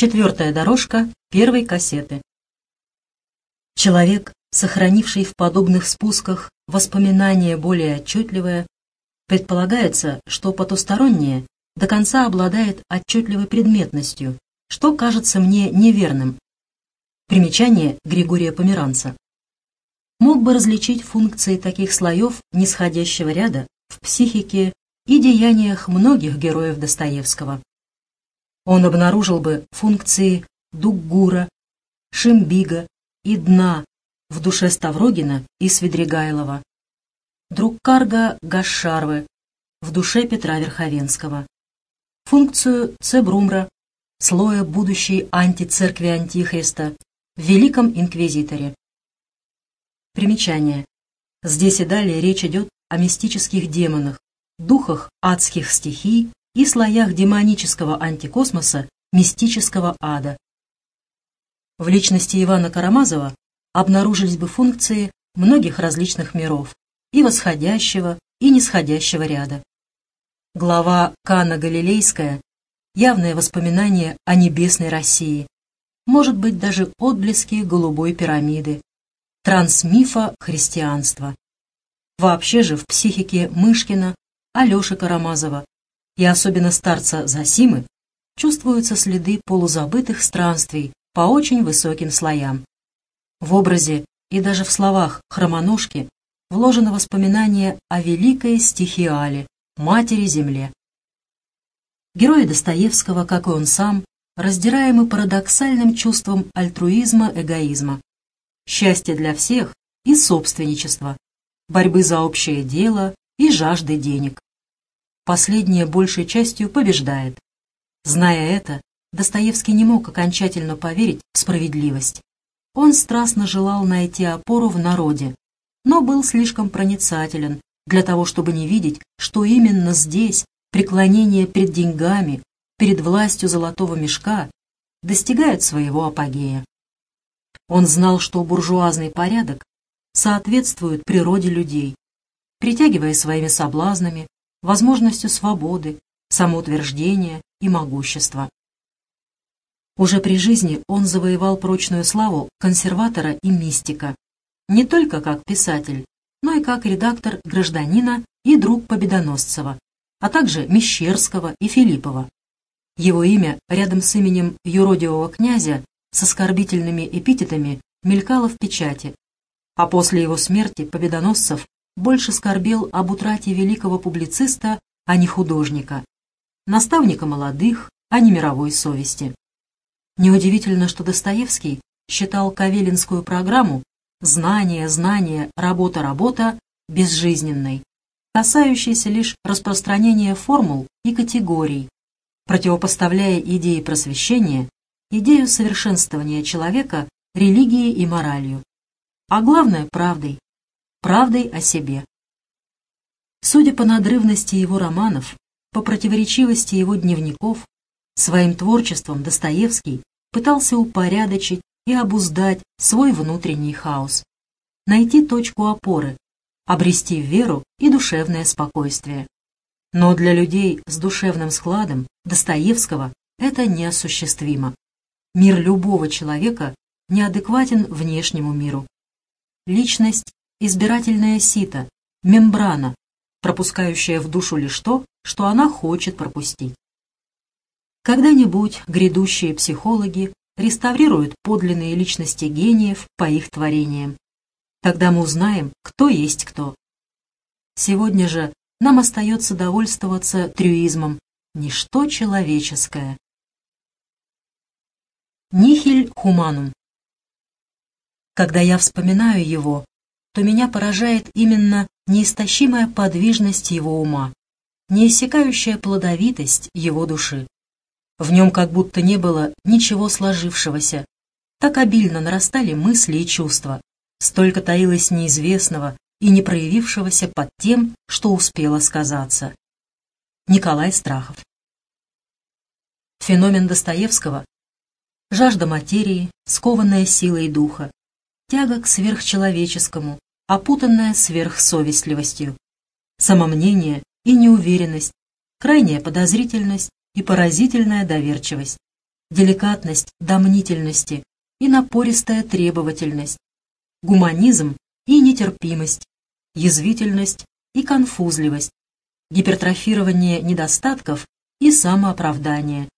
Четвертая дорожка первой кассеты. Человек, сохранивший в подобных спусках воспоминания более отчетливое, предполагается, что потустороннее до конца обладает отчетливой предметностью, что кажется мне неверным. Примечание Григория Померанца. Мог бы различить функции таких слоев нисходящего ряда в психике и деяниях многих героев Достоевского. Он обнаружил бы функции Дуггура, Шимбига и Дна в душе Ставрогина и Свидригайлова, Друккарга Гашарвы в душе Петра Верховенского, функцию Цебрумра, слоя будущей антицеркви Антихриста в Великом Инквизиторе. Примечание. Здесь и далее речь идет о мистических демонах, духах адских стихий и слоях демонического антикосмоса, мистического ада. В личности Ивана Карамазова обнаружились бы функции многих различных миров и восходящего, и нисходящего ряда. Глава Кана Галилейская – явное воспоминание о небесной России, может быть даже отблески голубой пирамиды, трансмифа христианства. Вообще же в психике Мышкина, Алеши Карамазова и особенно старца Засимы, чувствуются следы полузабытых странствий по очень высоким слоям. В образе и даже в словах хромоножки вложено воспоминание о великой стихиале, матери-земле. Герои Достоевского, как и он сам, раздираемы парадоксальным чувством альтруизма-эгоизма, счастья для всех и собственничества, борьбы за общее дело и жажды денег последнее большей частью побеждает. Зная это, Достоевский не мог окончательно поверить в справедливость. Он страстно желал найти опору в народе, но был слишком проницателен для того, чтобы не видеть, что именно здесь преклонение перед деньгами, перед властью золотого мешка достигает своего апогея. Он знал, что буржуазный порядок соответствует природе людей, притягивая своими соблазнами возможностью свободы, самоутверждения и могущества. Уже при жизни он завоевал прочную славу консерватора и мистика, не только как писатель, но и как редактор «Гражданина» и друг Победоносцева, а также Мещерского и Филиппова. Его имя рядом с именем юродивого князя с оскорбительными эпитетами мелькало в печати, а после его смерти Победоносцев больше скорбел об утрате великого публициста, а не художника, наставника молодых, а не мировой совести. Неудивительно, что Достоевский считал Кавелинскую программу «Знание, знание, работа, работа» безжизненной, касающейся лишь распространения формул и категорий, противопоставляя идеи просвещения, идею совершенствования человека религией и моралью, а главное – правдой, правдой о себе. Судя по надрывности его романов, по противоречивости его дневников, своим творчеством Достоевский пытался упорядочить и обуздать свой внутренний хаос, найти точку опоры, обрести веру и душевное спокойствие. Но для людей с душевным складом Достоевского это неосуществимо. Мир любого человека неадекватен внешнему миру. Личность избирательное сито, мембрана, пропускающая в душу лишь то, что она хочет пропустить. Когда-нибудь грядущие психологи реставрируют подлинные личности гениев по их творениям. Тогда мы узнаем, кто есть кто. Сегодня же нам остается довольствоваться трюизмом «ничто человеческое». Нихиль хуманум. Когда я вспоминаю его, то меня поражает именно неистощимая подвижность его ума, неиссякающая плодовитость его души. В нем как будто не было ничего сложившегося. Так обильно нарастали мысли и чувства, столько таилось неизвестного и не проявившегося под тем, что успело сказаться. Николай Страхов Феномен Достоевского – жажда материи, скованная силой духа, тяга к сверхчеловеческому, опутанная сверхсовестливостью, самомнение и неуверенность, крайняя подозрительность и поразительная доверчивость. деликатность до мнительности и напористая требовательность, гуманизм и нетерпимость, язвительность и конфузливость, гипертрофирование недостатков и самооправдание,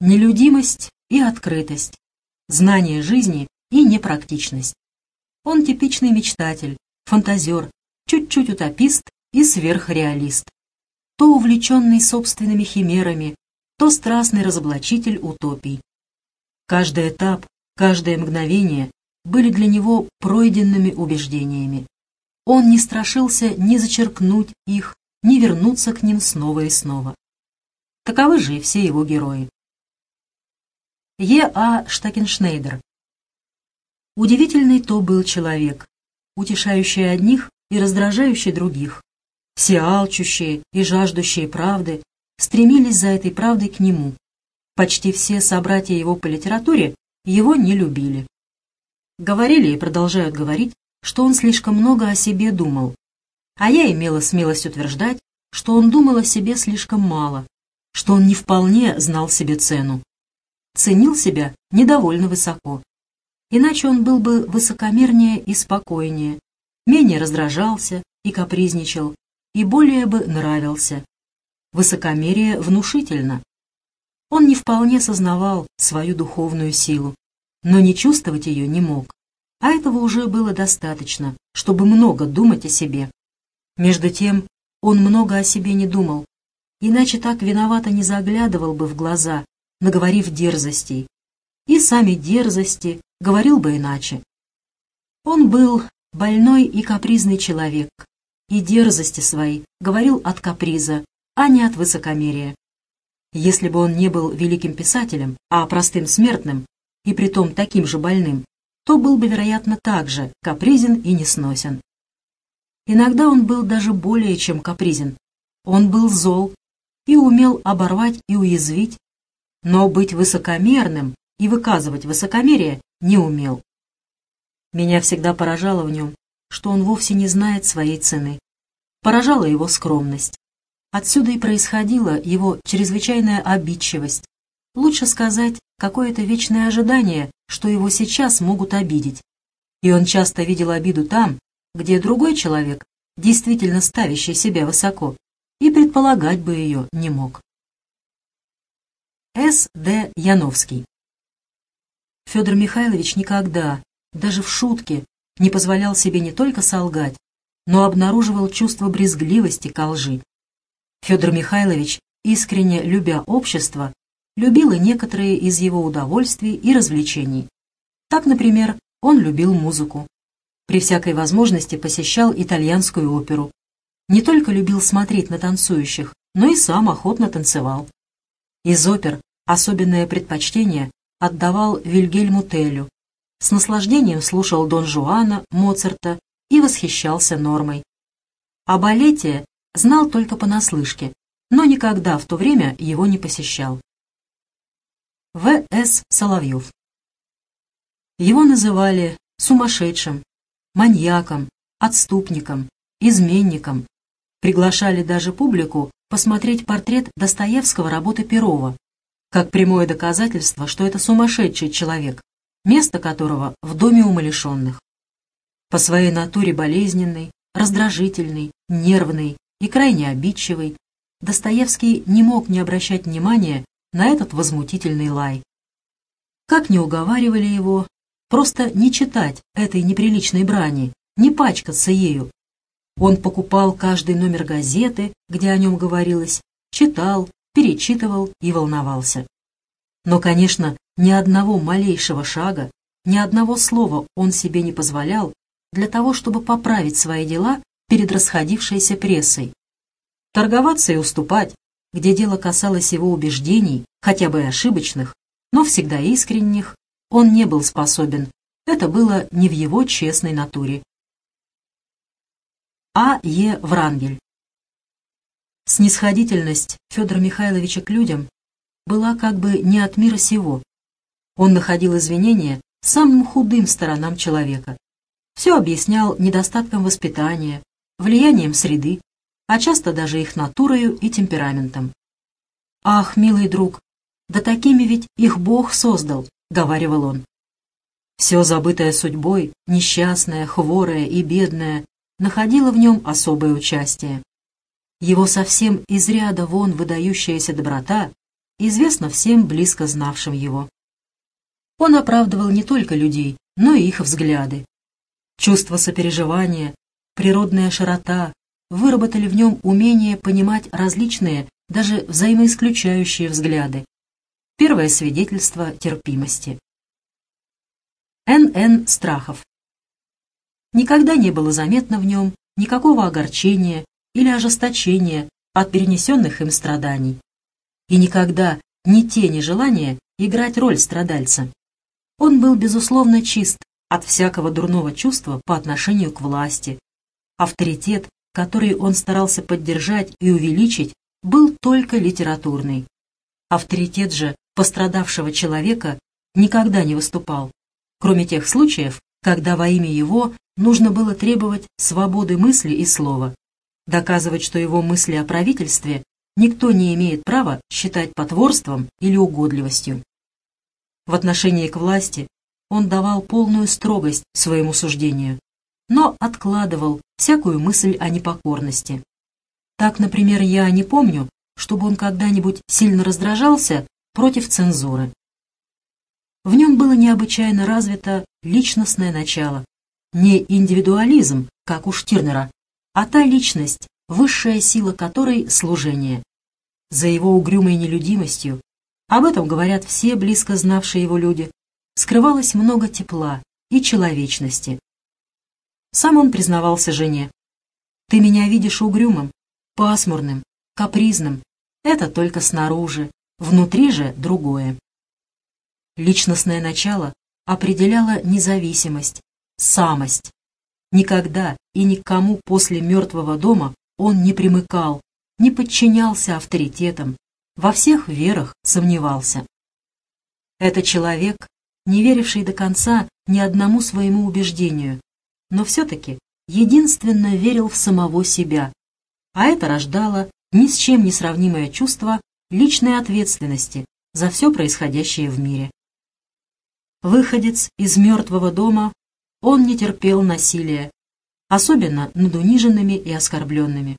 нелюдимость и открытость, знание жизни и непрактичность. Он типичный мечтатель, фантазер, чуть-чуть утопист и сверхреалист. То увлеченный собственными химерами, то страстный разоблачитель утопий. Каждый этап, каждое мгновение были для него пройденными убеждениями. Он не страшился ни зачеркнуть их, ни вернуться к ним снова и снова. Таковы же все его герои. Е. А. Штакеншнейдер. Удивительный то был человек, утешающий одних и раздражающий других. Все алчущие и жаждущие правды стремились за этой правдой к нему. Почти все собратья его по литературе его не любили. Говорили и продолжают говорить, что он слишком много о себе думал. А я имела смелость утверждать, что он думал о себе слишком мало, что он не вполне знал себе цену. Ценил себя недовольно высоко. Иначе он был бы высокомернее и спокойнее, менее раздражался и капризничал, и более бы нравился. Высокомерие внушительно. Он не вполне сознавал свою духовную силу но не чувствовать ее не мог. А этого уже было достаточно, чтобы много думать о себе. Между тем, он много о себе не думал, иначе так виновато не заглядывал бы в глаза, наговорив дерзостей. И сами дерзости говорил бы иначе. Он был больной и капризный человек, и дерзости свои говорил от каприза, а не от высокомерия. Если бы он не был великим писателем, а простым смертным, и притом таким же больным, то был бы, вероятно, так же капризен и несносен. Иногда он был даже более чем капризен. Он был зол и умел оборвать и уязвить, но быть высокомерным и выказывать высокомерие не умел. Меня всегда поражало в нем, что он вовсе не знает своей цены. Поражала его скромность. Отсюда и происходила его чрезвычайная обидчивость. Лучше сказать, какое-то вечное ожидание, что его сейчас могут обидеть. И он часто видел обиду там, где другой человек, действительно ставящий себя высоко, и предполагать бы ее не мог. С. Д. Яновский Федор Михайлович никогда, даже в шутке, не позволял себе не только солгать, но обнаруживал чувство брезгливости ко лжи. Федор Михайлович, искренне любя общество, любил и некоторые из его удовольствий и развлечений. Так, например, он любил музыку. При всякой возможности посещал итальянскую оперу. Не только любил смотреть на танцующих, но и сам охотно танцевал. Из опер особенное предпочтение отдавал Вильгельму Теллю. С наслаждением слушал Дон Жуана, Моцарта и восхищался Нормой. О балете знал только понаслышке, но никогда в то время его не посещал. В. С. Соловьев. Его называли сумасшедшим, маньяком, отступником, изменником. Приглашали даже публику посмотреть портрет Достоевского работы Перова, как прямое доказательство, что это сумасшедший человек, место которого в доме умалишенных. По своей натуре болезненный, раздражительный, нервный и крайне обидчивый, Достоевский не мог не обращать внимания на этот возмутительный лай. Как не уговаривали его, просто не читать этой неприличной брани, не пачкаться ею. Он покупал каждый номер газеты, где о нем говорилось, читал, перечитывал и волновался. Но, конечно, ни одного малейшего шага, ни одного слова он себе не позволял для того, чтобы поправить свои дела перед расходившейся прессой. Торговаться и уступать, где дело касалось его убеждений, хотя бы и ошибочных, но всегда искренних, он не был способен. Это было не в его честной натуре. А. Е. Врангель Снисходительность Федора Михайловича к людям была как бы не от мира сего. Он находил извинения самым худым сторонам человека. Все объяснял недостатком воспитания, влиянием среды, а часто даже их натурою и темпераментом. «Ах, милый друг, Да такими ведь их Бог создал, — говаривал он. Все забытое судьбой, несчастное, хворое и бедное, находило в нем особое участие. Его совсем из ряда вон выдающаяся доброта известна всем близко знавшим его. Он оправдывал не только людей, но и их взгляды. Чувство сопереживания, природная широта выработали в нем умение понимать различные, даже взаимоисключающие взгляды. Первое свидетельство терпимости. Н.Н. Страхов Никогда не было заметно в нем никакого огорчения или ожесточения от перенесенных им страданий. И никогда ни тени желания играть роль страдальца. Он был, безусловно, чист от всякого дурного чувства по отношению к власти. Авторитет, который он старался поддержать и увеличить, был только литературный. Авторитет же пострадавшего человека никогда не выступал, кроме тех случаев, когда во имя его нужно было требовать свободы мысли и слова, доказывать, что его мысли о правительстве никто не имеет права считать потворством или угодливостью. В отношении к власти он давал полную строгость своему суждению, но откладывал всякую мысль о непокорности. Так, например, я не помню, чтобы он когда-нибудь сильно раздражался против цензуры. В нем было необычайно развито личностное начало, не индивидуализм, как у Штирнера, а та личность, высшая сила которой — служение. За его угрюмой нелюдимостью об этом говорят все близко знавшие его люди. Скрывалось много тепла и человечности. Сам он признавался жене. «Ты меня видишь угрюмым, пасмурным, капризным. Это только снаружи, внутри же другое». Личностное начало определяло независимость, самость. Никогда и никому после мертвого дома он не примыкал, не подчинялся авторитетам, во всех верах сомневался. Это человек, не веривший до конца ни одному своему убеждению, но все-таки единственно верил в самого себя, а это рождало ни с чем не сравнимое чувство личной ответственности за все происходящее в мире. Выходец из мертвого дома, он не терпел насилия, особенно над униженными и оскорбленными,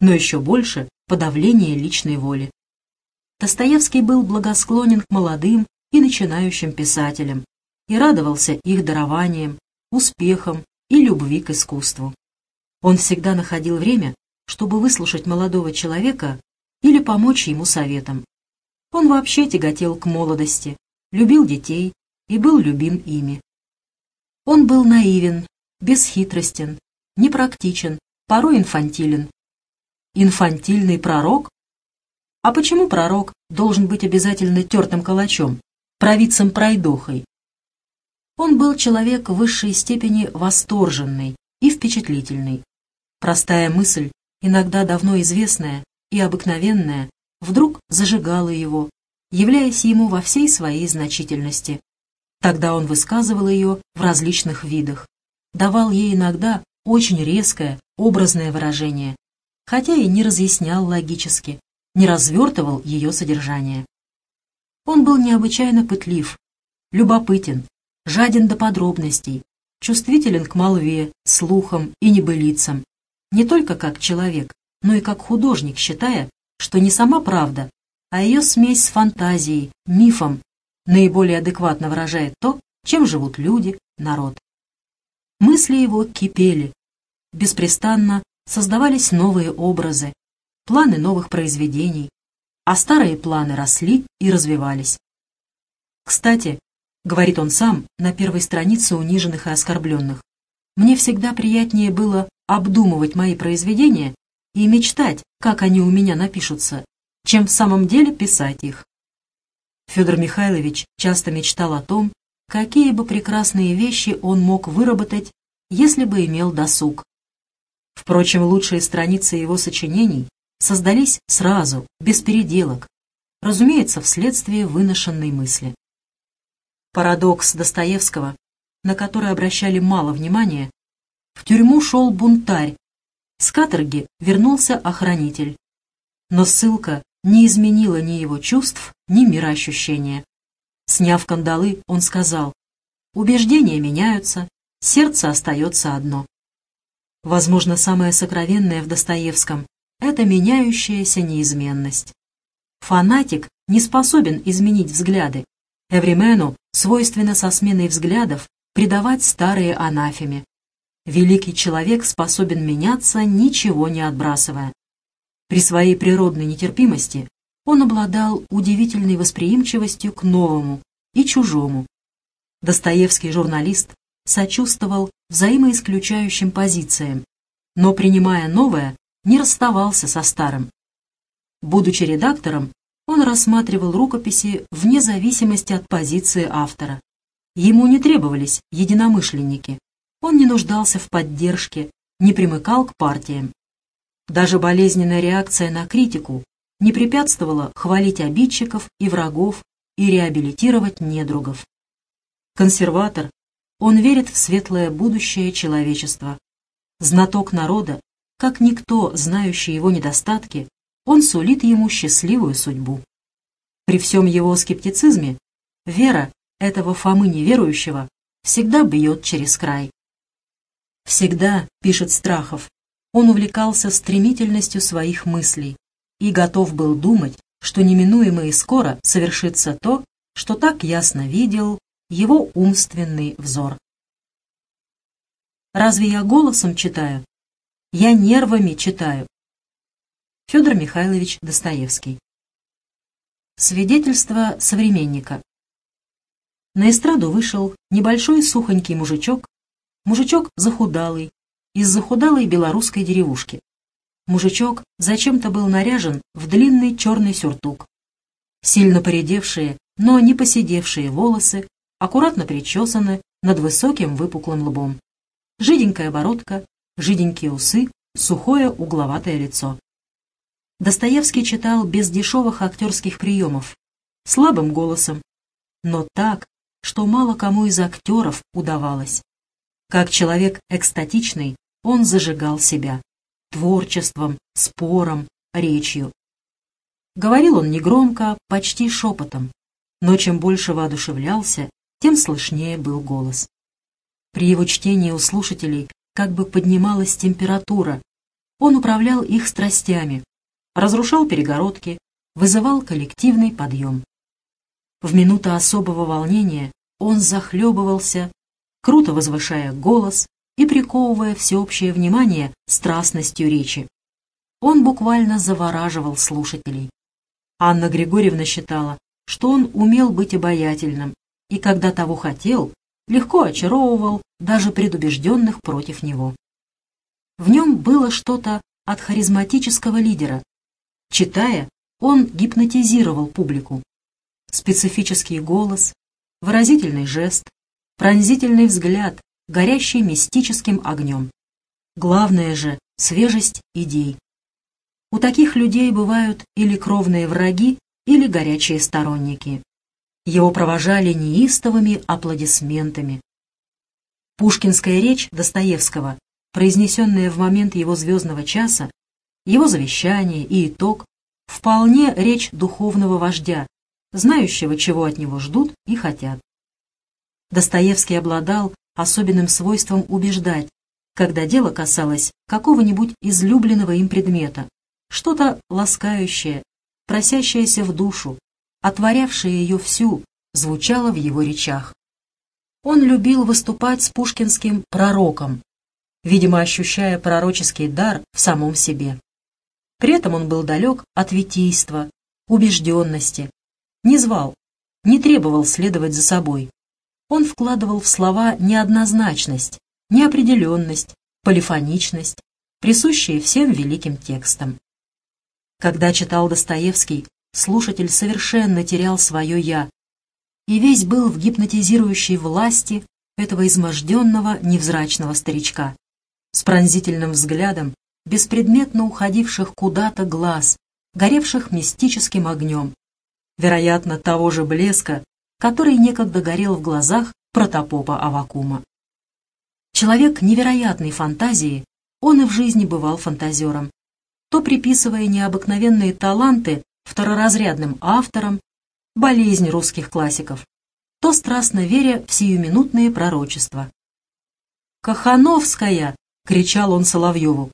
но еще больше подавления личной воли. Достоевский был благосклонен к молодым и начинающим писателям и радовался их дарованием, успехам и любви к искусству. Он всегда находил время, чтобы выслушать молодого человека или помочь ему советом. Он вообще тяготел к молодости, любил детей и был любим ими. Он был наивен, бесхитростен, непрактичен, порой инфантилен. Инфантильный пророк а почему пророк должен быть обязательно тертым калачом, провидцем-пройдохой? Он был человек в высшей степени восторженный и впечатлительный. Простая мысль, иногда давно известная и обыкновенная, вдруг зажигала его, являясь ему во всей своей значительности. Тогда он высказывал ее в различных видах, давал ей иногда очень резкое, образное выражение, хотя и не разъяснял логически, не развертывал ее содержание. Он был необычайно пытлив, любопытен, жаден до подробностей, чувствителен к молве, слухам и небылицам, не только как человек, но и как художник, считая, что не сама правда, а ее смесь с фантазией, мифом наиболее адекватно выражает то, чем живут люди, народ. Мысли его кипели, беспрестанно создавались новые образы, планы новых произведений, а старые планы росли и развивались. «Кстати», — говорит он сам на первой странице униженных и оскорбленных, «мне всегда приятнее было обдумывать мои произведения и мечтать, как они у меня напишутся, чем в самом деле писать их». Федор Михайлович часто мечтал о том, какие бы прекрасные вещи он мог выработать, если бы имел досуг. Впрочем, лучшие страницы его сочинений создались сразу, без переделок, разумеется, вследствие выношенной мысли. Парадокс Достоевского, на который обращали мало внимания, в тюрьму шел бунтарь, с каторги вернулся охранитель. Но ссылка не изменила ни его чувств, ни мироощущения. Сняв кандалы, он сказал, «Убеждения меняются, сердце остается одно». Возможно, самое сокровенное в Достоевском — это меняющаяся неизменность. Фанатик не способен изменить взгляды. Эвримену свойственно со сменой взглядов предавать старые анафеме. Великий человек способен меняться, ничего не отбрасывая. При своей природной нетерпимости он обладал удивительной восприимчивостью к новому и чужому. Достоевский журналист сочувствовал взаимоисключающим позициям, но, принимая новое, не расставался со старым. Будучи редактором, он рассматривал рукописи вне зависимости от позиции автора. Ему не требовались единомышленники, он не нуждался в поддержке, не примыкал к партиям. Даже болезненная реакция на критику не препятствовала хвалить обидчиков и врагов и реабилитировать недругов. Консерватор, он верит в светлое будущее человечества. Знаток народа, как никто, знающий его недостатки, он сулит ему счастливую судьбу. При всем его скептицизме вера этого Фомы неверующего всегда бьет через край. Всегда, пишет Страхов, он увлекался стремительностью своих мыслей и готов был думать, что неминуемо и скоро совершится то, что так ясно видел его умственный взор. Разве я голосом читаю? Я нервами читаю. Федор Михайлович Достоевский. Свидетельство современника. На эстраду вышел небольшой сухонький мужичок, мужичок захудалый, из захудалой белорусской деревушки. Мужичок зачем-то был наряжен в длинный черный сюртук. Сильно поредевшие, но не поседевшие волосы, аккуратно причесаны над высоким выпуклым лбом. Жиденькая бородка, жиденькие усы, сухое угловатое лицо. Достоевский читал без дешевых актерских приемов, слабым голосом, но так, что мало кому из актеров удавалось. Как человек экстатичный, он зажигал себя творчеством, спором, речью. Говорил он негромко, почти шепотом, но чем больше воодушевлялся, тем слышнее был голос. При его чтении у слушателей как бы поднималась температура, он управлял их страстями, разрушал перегородки, вызывал коллективный подъем. В минуту особого волнения он захлебывался, круто возвышая голос и приковывая всеобщее внимание страстностью речи. Он буквально завораживал слушателей. Анна Григорьевна считала, что он умел быть обаятельным, и когда того хотел, легко очаровывал даже предубежденных против него. В нем было что-то от харизматического лидера, Читая, он гипнотизировал публику. Специфический голос, выразительный жест, пронзительный взгляд, горящий мистическим огнем. Главное же — свежесть идей. У таких людей бывают или кровные враги, или горячие сторонники. Его провожали неистовыми аплодисментами. Пушкинская речь Достоевского, произнесенная в момент его звездного часа, его завещание и итог вполне речь духовного вождя, знающего, чего от него ждут и хотят. Достоевский обладал особенным свойством убеждать, когда дело касалось какого-нибудь излюбленного им предмета, что-то ласкающее, просящееся в душу, отворявшее ее всю, звучало в его речах. Он любил выступать с пушкинским пророком, видимо, ощущая пророческий дар в самом себе. При этом он был далек от витийства, убежденности, не звал, не требовал следовать за собой. Он вкладывал в слова неоднозначность, неопределенность, полифоничность, присущие всем великим текстам. Когда читал Достоевский, слушатель совершенно терял свое «я» и весь был в гипнотизирующей власти этого изможденного невзрачного старичка с пронзительным взглядом беспредметно уходивших куда-то глаз, горевших мистическим огнем, вероятно, того же блеска, который некогда горел в глазах протопопа Авакума. Человек невероятной фантазии, он и в жизни бывал фантазером, то приписывая необыкновенные таланты второразрядным авторам, болезнь русских классиков, то страстно веря в сиюминутные пророчества. «Кахановская!» — кричал он Соловьеву.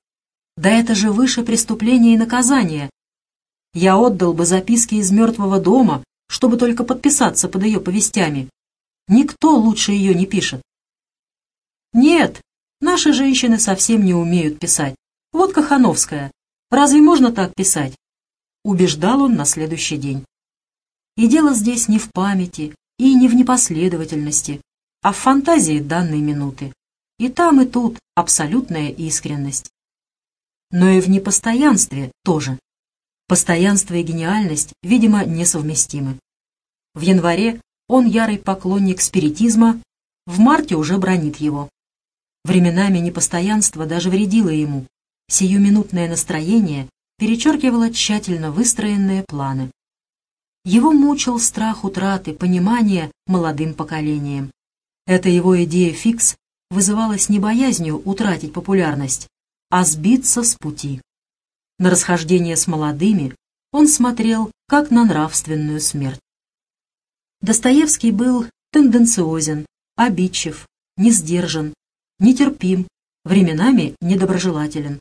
«Да это же выше преступления и наказания! Я отдал бы записки из мертвого дома, чтобы только подписаться под ее повестями. Никто лучше ее не пишет». «Нет, наши женщины совсем не умеют писать. Вот Кахановская. Разве можно так писать?» Убеждал он на следующий день. И дело здесь не в памяти и не в непоследовательности, а в фантазии данной минуты. И там, и тут абсолютная искренность. Но и в непостоянстве тоже. Постоянство и гениальность, видимо, несовместимы. В январе он ярый поклонник спиритизма, в марте уже бронит его. Временами непостоянство даже вредило ему. Сиюминутное настроение перечеркивало тщательно выстроенные планы. Его мучил страх утраты понимания молодым поколением. Эта его идея фикс вызывалась не боязнью утратить популярность, а сбиться с пути. На расхождение с молодыми он смотрел как на нравственную смерть. Достоевский был тенденциозен, обидчив, несдержан, нетерпим, временами недоброжелателен.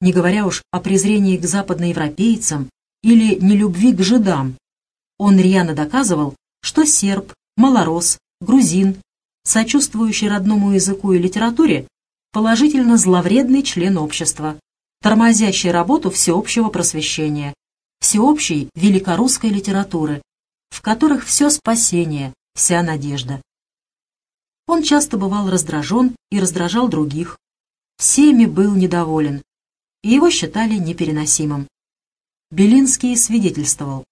Не говоря уж о презрении к западноевропейцам или нелюбви к жидам, он рьяно доказывал, что серб, малорос, грузин, сочувствующий родному языку и литературе, положительно зловредный член общества, тормозящий работу всеобщего просвещения, всеобщей великорусской литературы, в которых все спасение, вся надежда. Он часто бывал раздражен и раздражал других, всеми был недоволен, и его считали непереносимым. Белинский свидетельствовал.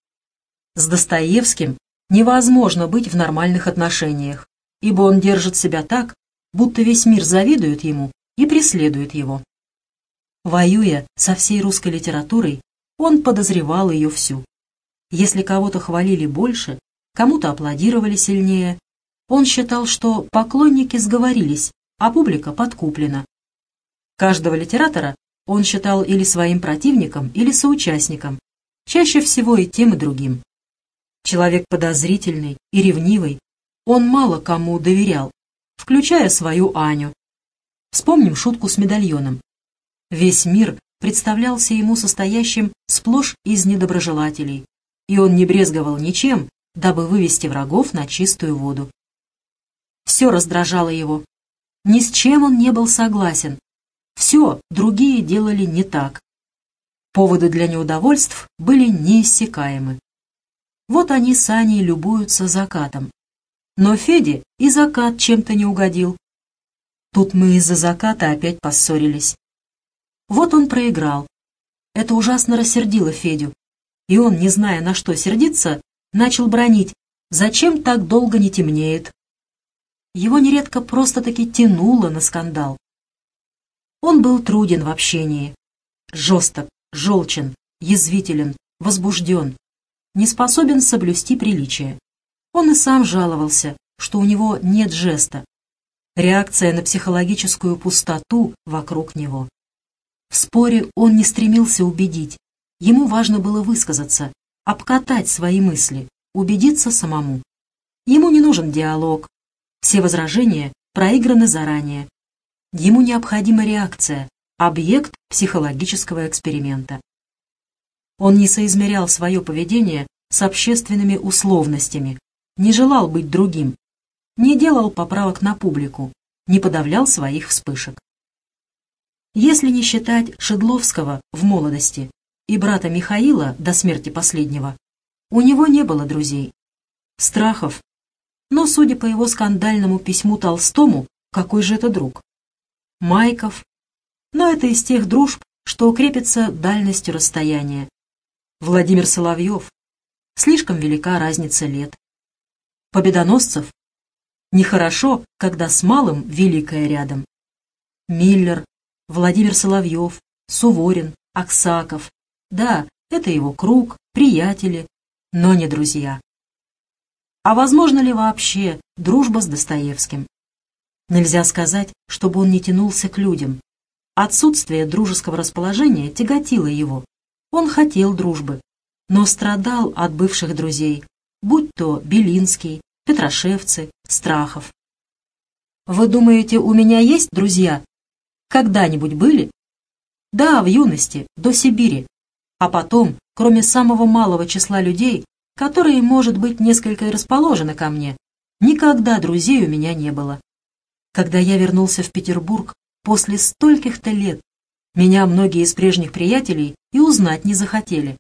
С Достоевским невозможно быть в нормальных отношениях ибо он держит себя так, будто весь мир завидует ему и преследует его. Воюя со всей русской литературой, он подозревал ее всю. Если кого-то хвалили больше, кому-то аплодировали сильнее, он считал, что поклонники сговорились, а публика подкуплена. Каждого литератора он считал или своим противником, или соучастником, чаще всего и тем, и другим. Человек подозрительный и ревнивый он мало кому доверял, включая свою Аню. Вспомним шутку с медальоном. Весь мир представлялся ему состоящим сплошь из недоброжелателей, и он не брезговал ничем, дабы вывести врагов на чистую воду. Все раздражало его. Ни с чем он не был согласен. Все другие делали не так. Поводы для неудовольств были неиссякаемы. Вот они с Аней любуются закатом. Но Феде и закат чем-то не угодил. Тут мы из-за заката опять поссорились. Вот он проиграл. Это ужасно рассердило Федю. И он, не зная, на что сердиться, начал бронить. Зачем так долго не темнеет? Его нередко просто-таки тянуло на скандал. Он был труден в общении. Жесток, желчен, язвителен, возбужден, не способен соблюсти приличие. Он и сам жаловался, что у него нет жеста. Реакция на психологическую пустоту вокруг него. В споре он не стремился убедить. Ему важно было высказаться, обкатать свои мысли, убедиться самому. Ему не нужен диалог. Все возражения проиграны заранее. Ему необходима реакция, объект психологического эксперимента. Он не соизмерял свое поведение с общественными условностями, не желал быть другим, не делал поправок на публику, не подавлял своих вспышек. Если не считать Шедловского в молодости и брата Михаила до смерти последнего, у него не было друзей. Страхов. Но, судя по его скандальному письму Толстому, какой же это друг? Майков. Но это из тех дружб, что укрепится дальностью расстояния. Владимир Соловьев. Слишком велика разница лет победоносцев. Нехорошо, когда с малым великое рядом. Миллер, Владимир Соловьев, Суворин, Аксаков. Да, это его круг, приятели, но не друзья. А возможно ли вообще дружба с Достоевским? Нельзя сказать, чтобы он не тянулся к людям. Отсутствие дружеского расположения тяготило его. Он хотел дружбы, но страдал от бывших друзей, будь то Белинский, Петрошевцы, Страхов. Вы думаете, у меня есть друзья? Когда-нибудь были? Да, в юности, до Сибири. А потом, кроме самого малого числа людей, которые, может быть, несколько расположены ко мне, никогда друзей у меня не было. Когда я вернулся в Петербург после стольких-то лет, меня многие из прежних приятелей и узнать не захотели.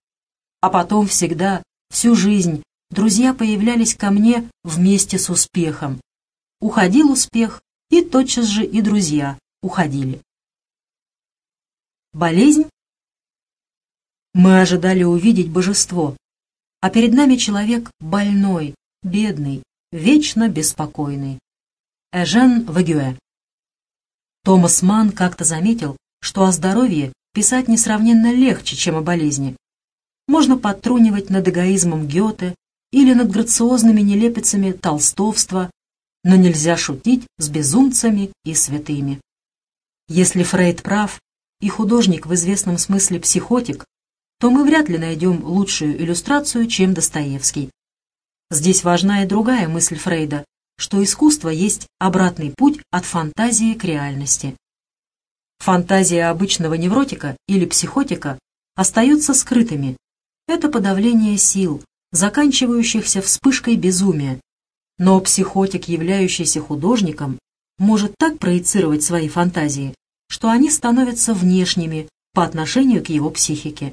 А потом всегда, всю жизнь, друзья появлялись ко мне вместе с успехом. Уходил успех, и тотчас же и друзья уходили. Болезнь? Мы ожидали увидеть божество, а перед нами человек больной, бедный, вечно беспокойный. Эжен Вагюэ. Томас Ман как-то заметил, что о здоровье писать несравненно легче, чем о болезни. Можно подтрунивать над эгоизмом Гёте или над грациозными нелепицами толстовства, но нельзя шутить с безумцами и святыми. Если Фрейд прав, и художник в известном смысле психотик, то мы вряд ли найдем лучшую иллюстрацию, чем Достоевский. Здесь важна и другая мысль Фрейда, что искусство есть обратный путь от фантазии к реальности. Фантазия обычного невротика или психотика остается скрытыми. Это подавление сил, заканчивающихся вспышкой безумия. Но психотик, являющийся художником, может так проецировать свои фантазии, что они становятся внешними по отношению к его психике.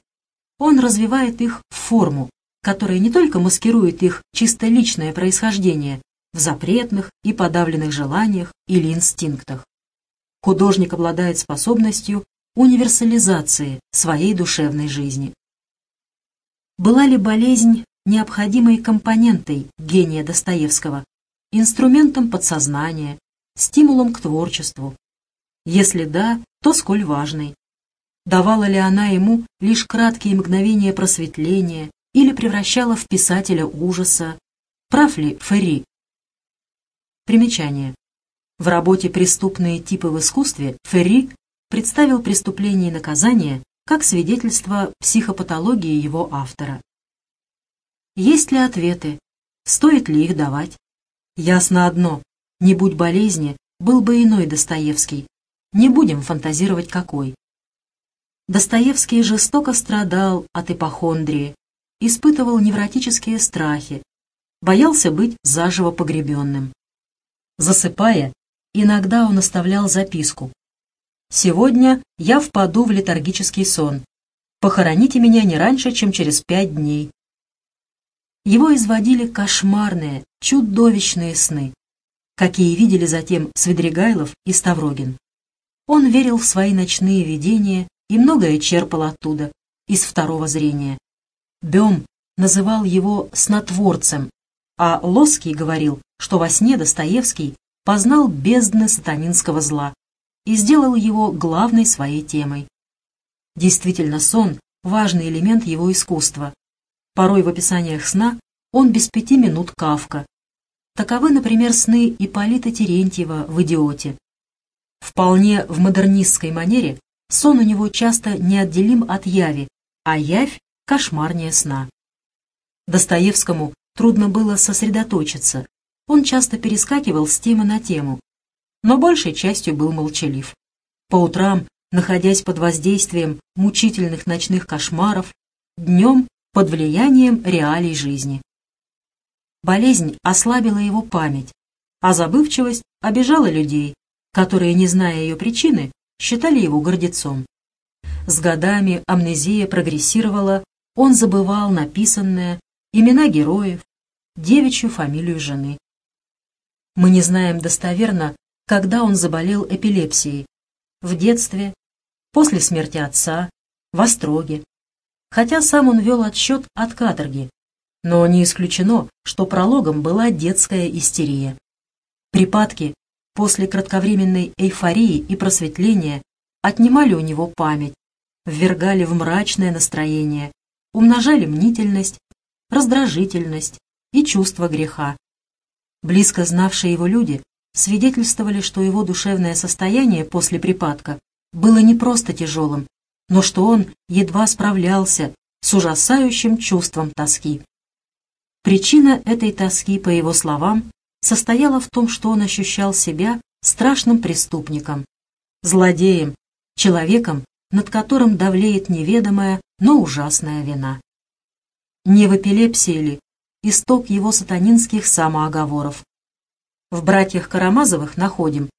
Он развивает их в форму, которая не только маскирует их чисто личное происхождение в запретных и подавленных желаниях или инстинктах, Художник обладает способностью универсализации своей душевной жизни. Была ли болезнь необходимой компонентой гения Достоевского, инструментом подсознания, стимулом к творчеству? Если да, то сколь важной? Давала ли она ему лишь краткие мгновения просветления или превращала в писателя ужаса? Прав ли Ферри? Примечание. В работе «Преступные типы в искусстве» Ферри представил преступление и наказание как свидетельство психопатологии его автора. Есть ли ответы? Стоит ли их давать? Ясно одно. Не будь болезни, был бы иной Достоевский. Не будем фантазировать какой. Достоевский жестоко страдал от ипохондрии, испытывал невротические страхи, боялся быть заживо погребенным. Засыпая, Иногда он оставлял записку. «Сегодня я впаду в летаргический сон. Похороните меня не раньше, чем через пять дней». Его изводили кошмарные, чудовищные сны, какие видели затем Свидригайлов и Ставрогин. Он верил в свои ночные видения и многое черпал оттуда, из второго зрения. Бем называл его снотворцем, а Лоский говорил, что во сне Достоевский познал бездны сатанинского зла и сделал его главной своей темой. Действительно, сон – важный элемент его искусства. Порой в описаниях сна он без пяти минут Кавка. Таковы, например, сны Ипполита Терентьева в «Идиоте». Вполне в модернистской манере сон у него часто неотделим от яви, а явь – кошмарнее сна. Достоевскому трудно было сосредоточиться, он часто перескакивал с темы на тему, но большей частью был молчалив. По утрам, находясь под воздействием мучительных ночных кошмаров, днем под влиянием реалий жизни. Болезнь ослабила его память, а забывчивость обижала людей, которые, не зная ее причины, считали его гордецом. С годами амнезия прогрессировала, он забывал написанное, имена героев, девичью фамилию жены. Мы не знаем достоверно, когда он заболел эпилепсией. В детстве, после смерти отца, в Остроге. Хотя сам он вел отсчет от каторги. Но не исключено, что прологом была детская истерия. Припадки после кратковременной эйфории и просветления отнимали у него память, ввергали в мрачное настроение, умножали мнительность, раздражительность и чувство греха. Близко знавшие его люди свидетельствовали, что его душевное состояние после припадка было не просто тяжелым, но что он едва справлялся с ужасающим чувством тоски. Причина этой тоски, по его словам, состояла в том, что он ощущал себя страшным преступником, злодеем, человеком, над которым давлеет неведомая, но ужасная вина. Не в эпилепсии ли исток его сатанинских самооговоров? В «Братьях Карамазовых» находим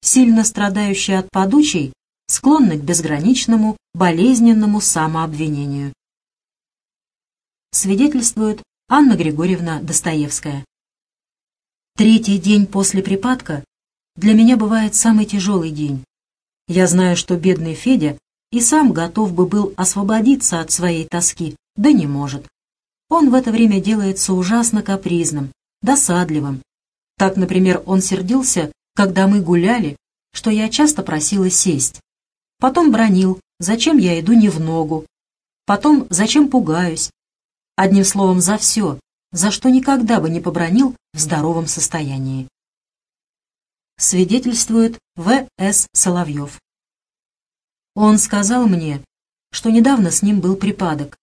сильно страдающий от подучей, склонный к безграничному, болезненному самообвинению. Свидетельствует Анна Григорьевна Достоевская. Третий день после припадка для меня бывает самый тяжелый день. Я знаю, что бедный Федя и сам готов бы был освободиться от своей тоски, да не может. Он в это время делается ужасно капризным, досадливым. Так, например, он сердился, когда мы гуляли, что я часто просила сесть. Потом бронил, зачем я иду не в ногу. Потом, зачем пугаюсь. Одним словом, за все, за что никогда бы не побронил в здоровом состоянии. Свидетельствует. С. Соловьев. Он сказал мне, что недавно с ним был припадок.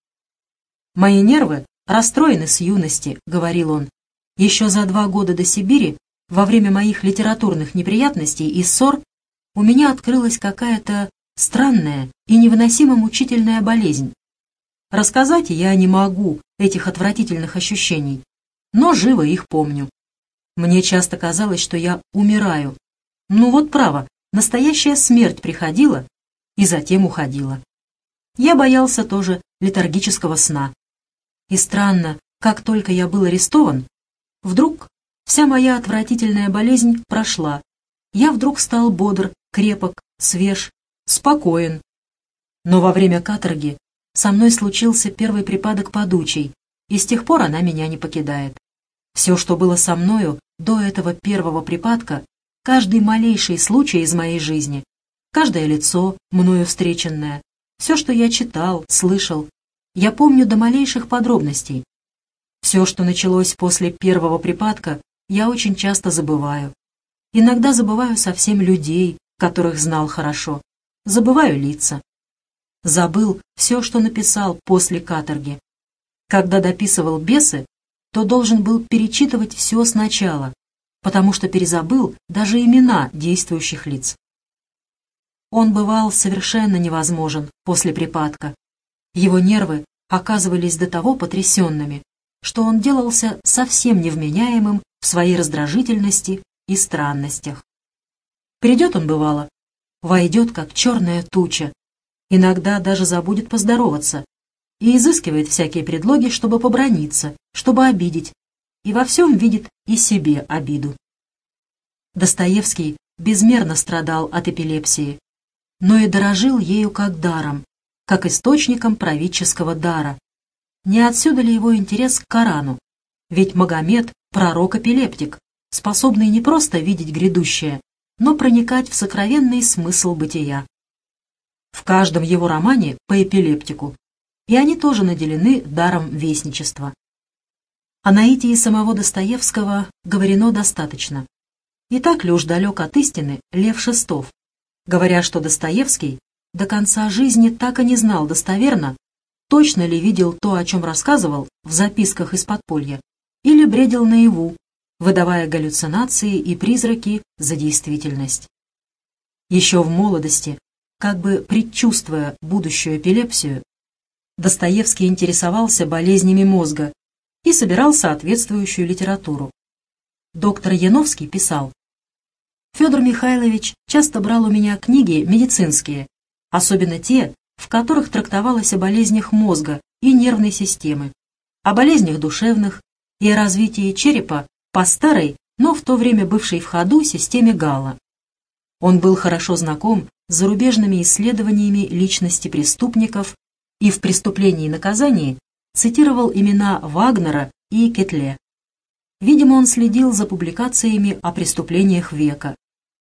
«Мои нервы расстроены с юности», — говорил он. «Еще за два года до Сибири, во время моих литературных неприятностей и ссор, у меня открылась какая-то странная и невыносимо мучительная болезнь. Рассказать я не могу этих отвратительных ощущений, но живо их помню. Мне часто казалось, что я умираю. Ну вот право, настоящая смерть приходила и затем уходила. Я боялся тоже летаргического сна. И странно, как только я был арестован, вдруг вся моя отвратительная болезнь прошла. Я вдруг стал бодр, крепок, свеж, спокоен. Но во время каторги со мной случился первый припадок подучей, и с тех пор она меня не покидает. Все, что было со мною до этого первого припадка, каждый малейший случай из моей жизни, каждое лицо, мною встреченное, все, что я читал, слышал, я помню до малейших подробностей. Все, что началось после первого припадка, я очень часто забываю. Иногда забываю совсем людей, которых знал хорошо. Забываю лица забыл все, что написал после каторги. Когда дописывал «Бесы», то должен был перечитывать все сначала, потому что перезабыл даже имена действующих лиц. Он бывал совершенно невозможен после припадка. Его нервы оказывались до того потрясенными, что он делался совсем невменяемым в своей раздражительности и странностях. Придет он, бывало, войдет, как черная туча, иногда даже забудет поздороваться и изыскивает всякие предлоги, чтобы поброниться, чтобы обидеть, и во всем видит и себе обиду. Достоевский безмерно страдал от эпилепсии, но и дорожил ею как даром, как источником правительского дара. Не отсюда ли его интерес к Корану? Ведь Магомед — пророк-эпилептик, способный не просто видеть грядущее, но проникать в сокровенный смысл бытия в каждом его романе по эпилептику, и они тоже наделены даром вестничества. О наитии самого Достоевского говорено достаточно. И так ли уж далек от истины Лев Шестов, говоря, что Достоевский до конца жизни так и не знал достоверно, точно ли видел то, о чем рассказывал в записках из подполья, или бредил наяву, выдавая галлюцинации и призраки за действительность. Еще в молодости как бы предчувствуя будущую эпилепсию, Достоевский интересовался болезнями мозга и собирал соответствующую литературу. Доктор Яновский писал, «Федор Михайлович часто брал у меня книги медицинские, особенно те, в которых трактовалось о болезнях мозга и нервной системы, о болезнях душевных и о развитии черепа по старой, но в то время бывшей в ходу системе Галла. Он был хорошо знаком с зарубежными исследованиями личности преступников и в «Преступлении и наказании» цитировал имена Вагнера и Кетле. Видимо, он следил за публикациями о преступлениях века.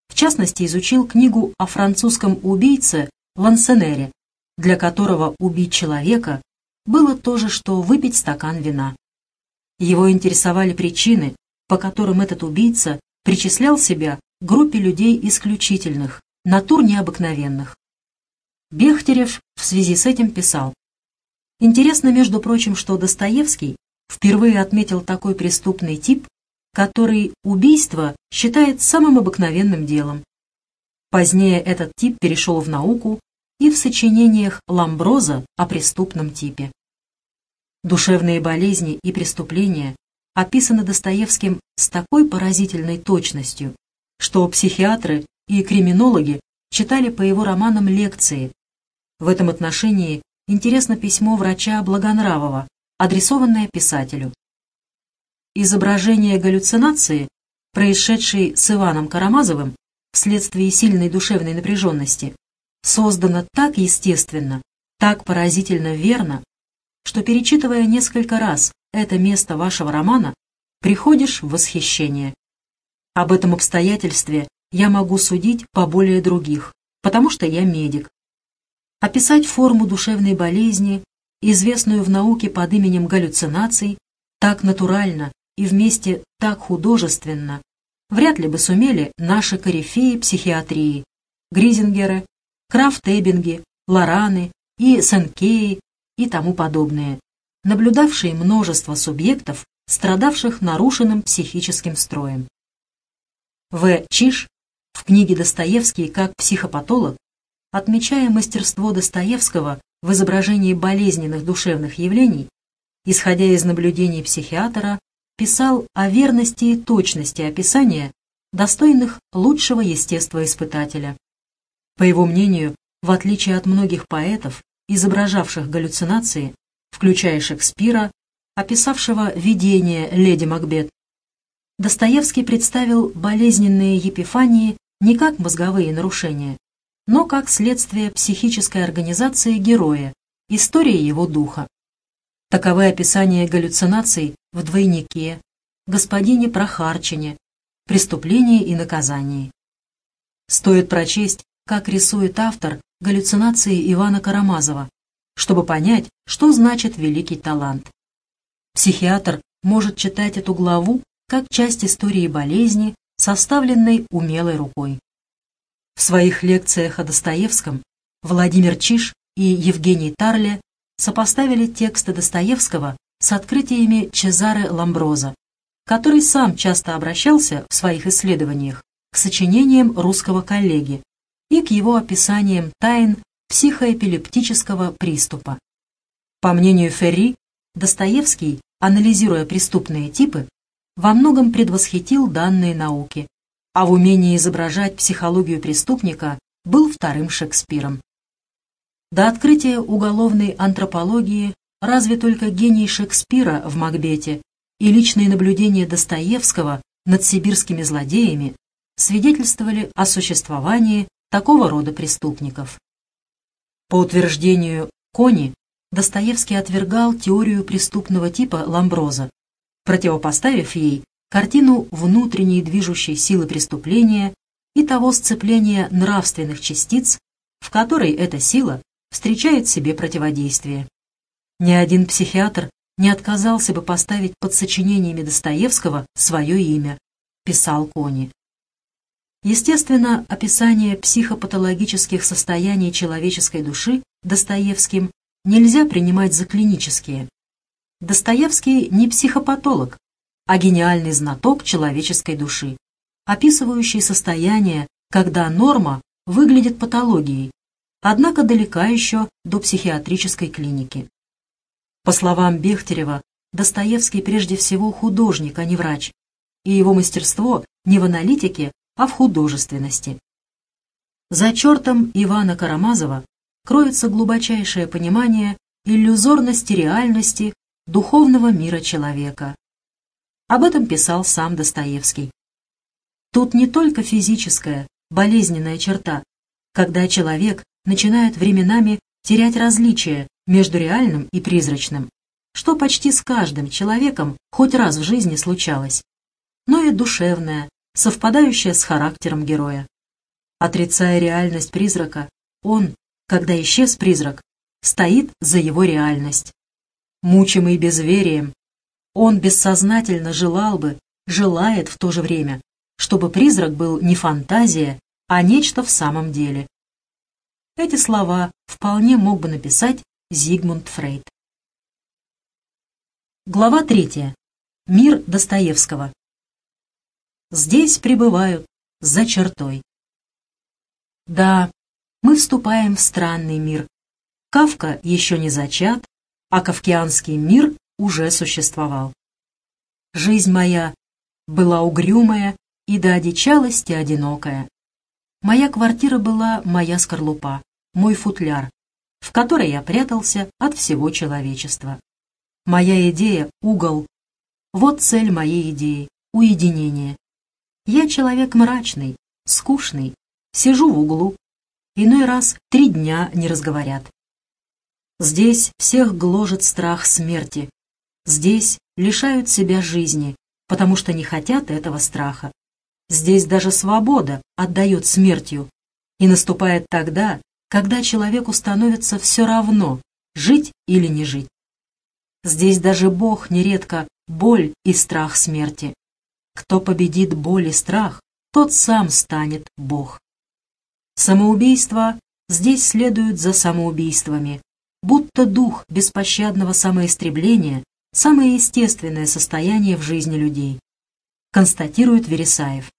В частности, изучил книгу о французском убийце Лансенере, для которого убить человека было то же, что выпить стакан вина. Его интересовали причины, по которым этот убийца причислял себя группе людей исключительных, натур необыкновенных. Бехтерев в связи с этим писал. Интересно, между прочим, что Достоевский впервые отметил такой преступный тип, который убийство считает самым обыкновенным делом. Позднее этот тип перешел в науку и в сочинениях Ламброза о преступном типе. Душевные болезни и преступления описаны Достоевским с такой поразительной точностью, что психиатры и криминологи читали по его романам лекции. В этом отношении интересно письмо врача Благонравова, адресованное писателю. Изображение галлюцинации, происшедшей с Иваном Карамазовым вследствие сильной душевной напряженности, создано так естественно, так поразительно верно, что, перечитывая несколько раз это место вашего романа, приходишь в восхищение. Об этом обстоятельстве я могу судить по более других, потому что я медик. Описать форму душевной болезни, известную в науке под именем галлюцинаций, так натурально и вместе так художественно, вряд ли бы сумели наши корифеи психиатрии, Гризингеры, Крафтебинги, Лораны и Сенкеи и тому подобные, наблюдавшие множество субъектов, страдавших нарушенным психическим строем. В. Чиш в книге Достоевский как психопатолог, отмечая мастерство Достоевского в изображении болезненных душевных явлений, исходя из наблюдений психиатра, писал о верности и точности описания, достойных лучшего естествоиспытателя. По его мнению, в отличие от многих поэтов, изображавших галлюцинации, включая Шекспира, описавшего видение леди Макбет, Достоевский представил болезненные епифании не как мозговые нарушения, но как следствие психической организации героя, истории его духа. Таковы описания галлюцинаций в «Двойнике», «Господине Прохарчине», «Преступлении и наказании». Стоит прочесть, как рисует автор галлюцинации Ивана Карамазова, чтобы понять, что значит великий талант. Психиатр может читать эту главу как часть истории болезни, составленной умелой рукой. В своих лекциях о Достоевском Владимир Чиш и Евгений Тарле сопоставили тексты Достоевского с открытиями Чезаре Ламброза, который сам часто обращался в своих исследованиях к сочинениям русского коллеги и к его описаниям тайн психоэпилептического приступа. По мнению Ферри, Достоевский, анализируя преступные типы, во многом предвосхитил данные науки, а в умении изображать психологию преступника был вторым Шекспиром. До открытия уголовной антропологии разве только гений Шекспира в «Макбете» и личные наблюдения Достоевского над сибирскими злодеями свидетельствовали о существовании такого рода преступников. По утверждению Кони, Достоевский отвергал теорию преступного типа Ламброза, противопоставив ей картину внутренней движущей силы преступления и того сцепления нравственных частиц, в которой эта сила встречает себе противодействие. Ни один психиатр не отказался бы поставить под сочинениями Достоевского свое имя, писал Кони. Естественно, описание психопатологических состояний человеческой души Достоевским нельзя принимать за клинические, Достоевский не психопатолог, а гениальный знаток человеческой души, описывающий состояние, когда норма выглядит патологией, однако далека еще до психиатрической клиники. По словам Бехтерева, Достоевский прежде всего художник, а не врач, и его мастерство не в аналитике, а в художественности. За чертом Ивана Карамазова кроется глубочайшее понимание иллюзорности реальности духовного мира человека. Об этом писал сам Достоевский. Тут не только физическая, болезненная черта, когда человек начинает временами терять различия между реальным и призрачным, что почти с каждым человеком хоть раз в жизни случалось, но и душевная, совпадающая с характером героя. Отрицая реальность призрака, он, когда исчез призрак, стоит за его реальность мучимый безверием. Он бессознательно желал бы, желает в то же время, чтобы призрак был не фантазия, а нечто в самом деле. Эти слова вполне мог бы написать Зигмунд Фрейд. Глава третья. Мир Достоевского. Здесь пребывают за чертой. Да, мы вступаем в странный мир. Кавка еще не зачат, а кавкианский мир уже существовал. Жизнь моя была угрюмая и до одичалости одинокая. Моя квартира была моя скорлупа, мой футляр, в которой я прятался от всего человечества. Моя идея — угол. Вот цель моей идеи — уединение. Я человек мрачный, скучный, сижу в углу. Иной раз три дня не разговорят. Здесь всех гложет страх смерти. Здесь лишают себя жизни, потому что не хотят этого страха. Здесь даже свобода отдает смертью и наступает тогда, когда человеку становится все равно, жить или не жить. Здесь даже Бог нередко боль и страх смерти. Кто победит боль и страх, тот сам станет Бог. Самоубийство здесь следует за самоубийствами, будто дух беспощадного самоистребления – самое естественное состояние в жизни людей, констатирует Вересаев.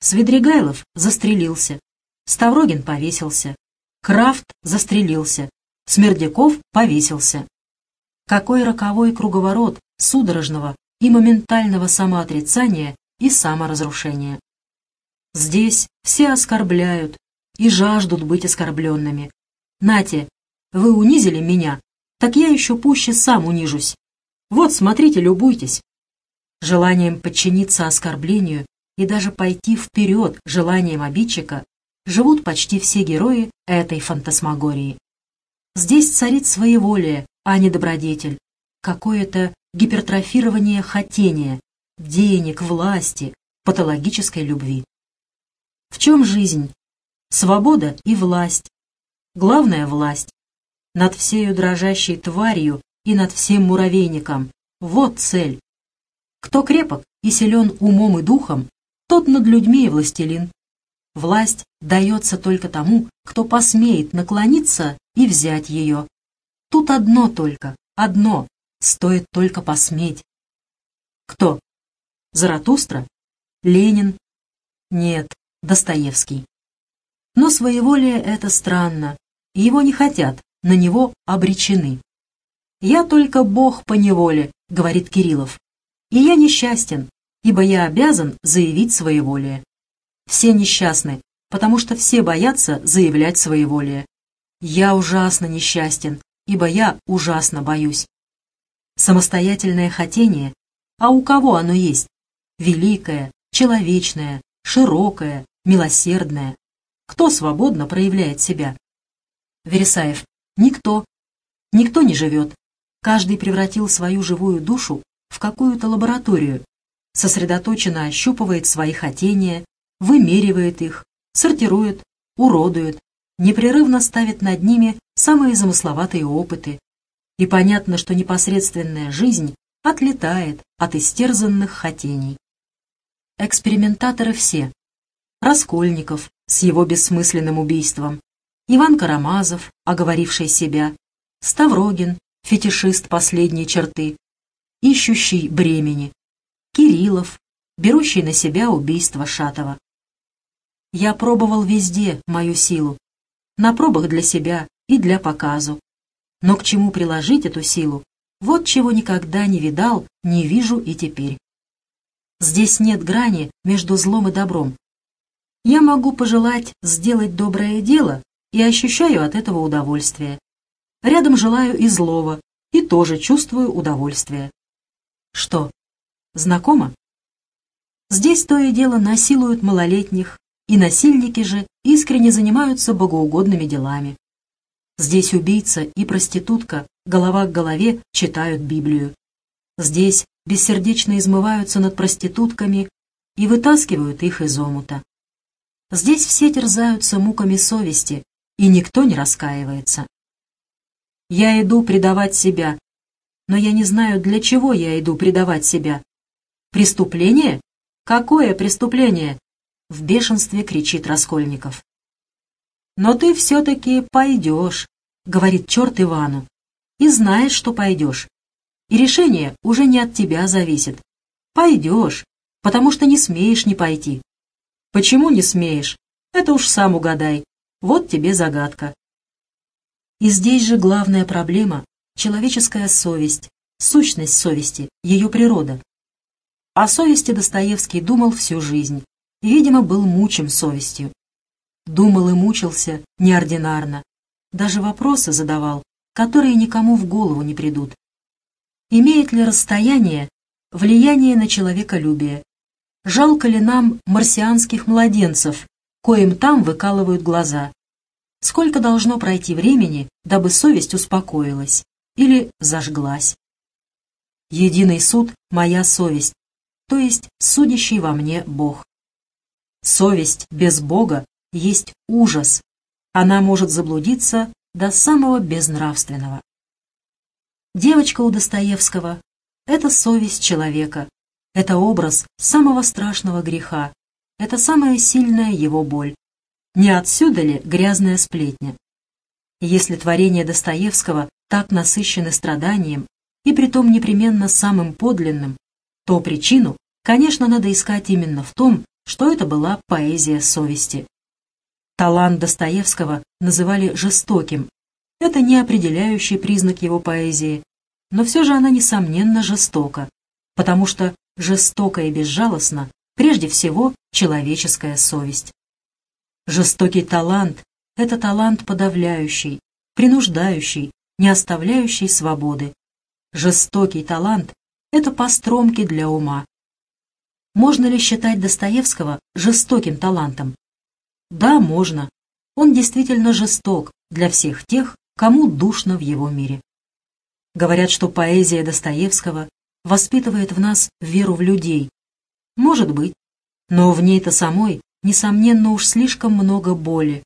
Свидригайлов застрелился, Ставрогин повесился, Крафт застрелился, Смердяков повесился. Какой роковой круговорот судорожного и моментального самоотрицания и саморазрушения. Здесь все оскорбляют и жаждут быть оскорбленными. Нате, вы унизили меня, так я еще пуще сам унижусь. Вот, смотрите, любуйтесь. Желанием подчиниться оскорблению и даже пойти вперед желанием обидчика живут почти все герои этой фантасмагории. Здесь царит своеволие, а не добродетель, какое-то гипертрофирование хотения, денег, власти, патологической любви. В чем жизнь? Свобода и власть. Главная власть. Над всею дрожащей тварью и над всем муравейником. Вот цель. Кто крепок и силен умом и духом, тот над людьми и властелин. Власть дается только тому, кто посмеет наклониться и взять ее. Тут одно только, одно, стоит только посметь. Кто? Заратустра? Ленин? Нет, Достоевский. Но своеволие это странно, его не хотят, на него обречены. «Я только бог по неволе», — говорит Кириллов. «И я несчастен, ибо я обязан заявить своеволие. Все несчастны, потому что все боятся заявлять своеволие. Я ужасно несчастен, ибо я ужасно боюсь. Самостоятельное хотение, а у кого оно есть? Великое, человечное, широкое, милосердное. Кто свободно проявляет себя? Вересаев. Никто. Никто не живет. Каждый превратил свою живую душу в какую-то лабораторию, сосредоточенно ощупывает свои хотения, вымеривает их, сортирует, уродует, непрерывно ставит над ними самые замысловатые опыты. И понятно, что непосредственная жизнь отлетает от истерзанных хотений. Экспериментаторы все. Раскольников с его бессмысленным убийством, Иван Карамазов, оговоривший себя, Ставрогин, фетишист последней черты, ищущий бремени, Кириллов, берущий на себя убийство Шатова. Я пробовал везде мою силу, на пробах для себя и для показу. Но к чему приложить эту силу, вот чего никогда не видал, не вижу и теперь. Здесь нет грани между злом и добром. Я могу пожелать сделать доброе дело и ощущаю от этого удовольствие. Рядом желаю и злого, и тоже чувствую удовольствие. Что, знакомо? Здесь то и дело насилуют малолетних, и насильники же искренне занимаются богоугодными делами. Здесь убийца и проститутка голова к голове читают Библию. Здесь бессердечно измываются над проститутками и вытаскивают их из омута. Здесь все терзаются муками совести, и никто не раскаивается. Я иду предавать себя, но я не знаю, для чего я иду предавать себя. Преступление? Какое преступление? В бешенстве кричит Раскольников. «Но ты все-таки пойдешь», — говорит черт Ивану. «И знаешь, что пойдешь. и решение уже не от тебя зависит. Пойдешь, потому что не смеешь не пойти. Почему не смеешь? Это уж сам угадай. Вот тебе загадка. И здесь же главная проблема — человеческая совесть, сущность совести, ее природа. О совести Достоевский думал всю жизнь и, видимо, был мучим совестью. Думал и мучился неординарно. Даже вопросы задавал, которые никому в голову не придут. Имеет ли расстояние влияние на человеколюбие? Жалко ли нам марсианских младенцев, коим там выкалывают глаза? Сколько должно пройти времени, дабы совесть успокоилась или зажглась? Единый суд — моя совесть, то есть судящий во мне Бог. Совесть без Бога есть ужас. Она может заблудиться до самого безнравственного. Девочка у Достоевского — это совесть человека, это образ самого страшного греха, это самая сильная его боль. Не отсюда ли грязная сплетня? Если творения Достоевского так насыщены страданием, и притом непременно самым подлинным, то причину, конечно, надо искать именно в том, что это была поэзия совести. Талант Достоевского называли жестоким. Это не определяющий признак его поэзии, но все же она, несомненно, жестока, потому что жестоко и безжалостно прежде всего человеческая совесть. Жестокий талант — это талант подавляющий, принуждающий, не оставляющий свободы. Жестокий талант — это постромки для ума. Можно ли считать Достоевского жестоким талантом? Да, можно. Он действительно жесток для всех тех, кому душно в его мире. Говорят, что поэзия Достоевского воспитывает в нас веру в людей. Может быть, но в ней-то самой несомненно, уж слишком много боли,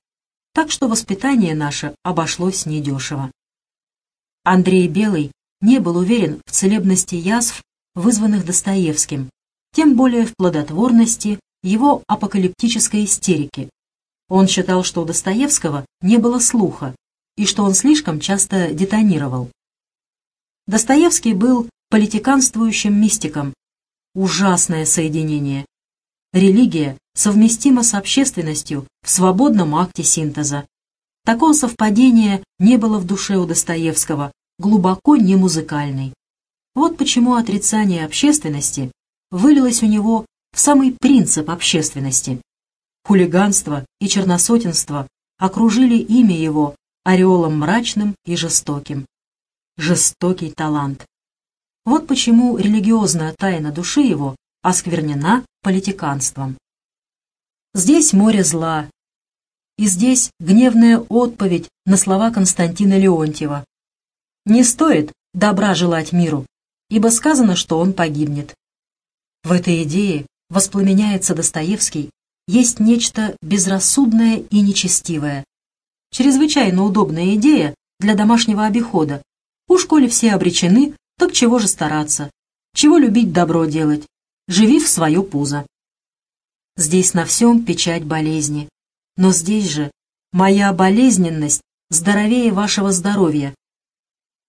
так что воспитание наше обошлось недешево. Андрей Белый не был уверен в целебности язв, вызванных Достоевским, тем более в плодотворности его апокалиптической истерики. Он считал, что у Достоевского не было слуха и что он слишком часто детонировал. Достоевский был политиканствующим мистиком. Ужасное соединение. Религия совместима с общественностью в свободном акте синтеза. Такого совпадения не было в душе у Достоевского, глубоко не музыкальной. Вот почему отрицание общественности вылилось у него в самый принцип общественности. Хулиганство и черносотенство окружили имя его ореолом мрачным и жестоким. Жестокий талант. Вот почему религиозная тайна души его осквернена политиканством. Здесь море зла, и здесь гневная отповедь на слова Константина Леонтьева. Не стоит добра желать миру, ибо сказано, что он погибнет. В этой идее воспламеняется Достоевский, есть нечто безрассудное и нечестивое. Чрезвычайно удобная идея для домашнего обихода. Уж коли все обречены, так чего же стараться? Чего любить добро делать? живи в свое пузо. Здесь на всем печать болезни. Но здесь же моя болезненность здоровее вашего здоровья.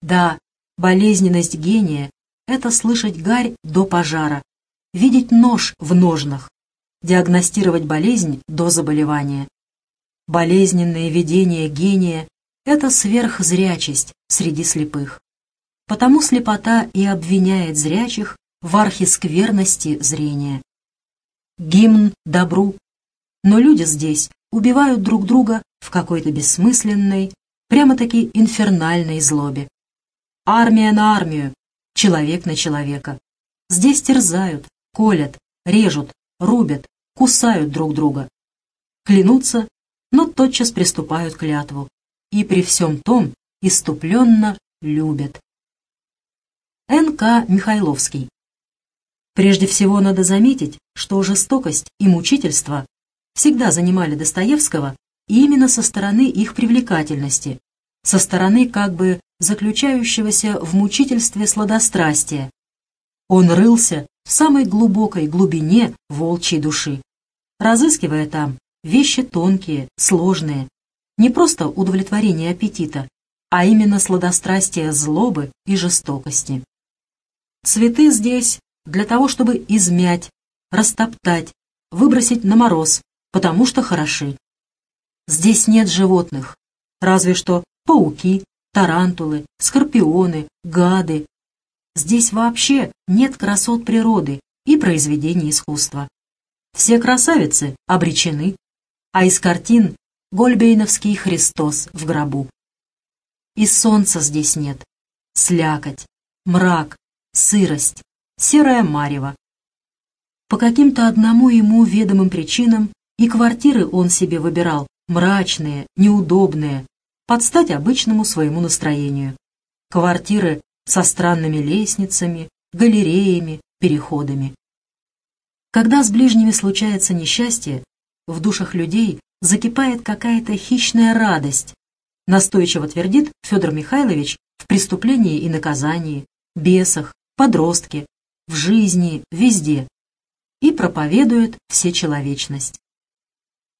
Да, болезненность гения — это слышать гарь до пожара, видеть нож в ножнах, диагностировать болезнь до заболевания. Болезненное видение гения — это сверхзрячесть среди слепых. Потому слепота и обвиняет зрячих в архискверности зрения. Гимн добру. Но люди здесь убивают друг друга в какой-то бессмысленной, прямо-таки инфернальной злобе. Армия на армию, человек на человека. Здесь терзают, колят, режут, рубят, кусают друг друга. Клянутся, но тотчас приступают к клятву. И при всем том иступленно любят. Н.К. Михайловский Прежде всего надо заметить, что жестокость и мучительство всегда занимали Достоевского именно со стороны их привлекательности, со стороны как бы заключающегося в мучительстве сладострастия. Он рылся в самой глубокой глубине волчьей души, разыскивая там вещи тонкие, сложные, не просто удовлетворение аппетита, а именно сладострастие злобы и жестокости. Цветы здесь для того, чтобы измять, растоптать, выбросить на мороз, потому что хороши. Здесь нет животных, разве что пауки, тарантулы, скорпионы, гады. Здесь вообще нет красот природы и произведений искусства. Все красавицы обречены, а из картин Гольбейновский Христос в гробу. И солнца здесь нет, слякоть, мрак, сырость, серая марево. По каким-то одному ему ведомым причинам и квартиры он себе выбирал мрачные, неудобные, под стать обычному своему настроению. Квартиры со странными лестницами, галереями, переходами. Когда с ближними случается несчастье, в душах людей закипает какая-то хищная радость, настойчиво твердит Федор Михайлович в «Преступлении и наказании», «Бесах», «Подростке», в жизни, везде, и проповедует всечеловечность.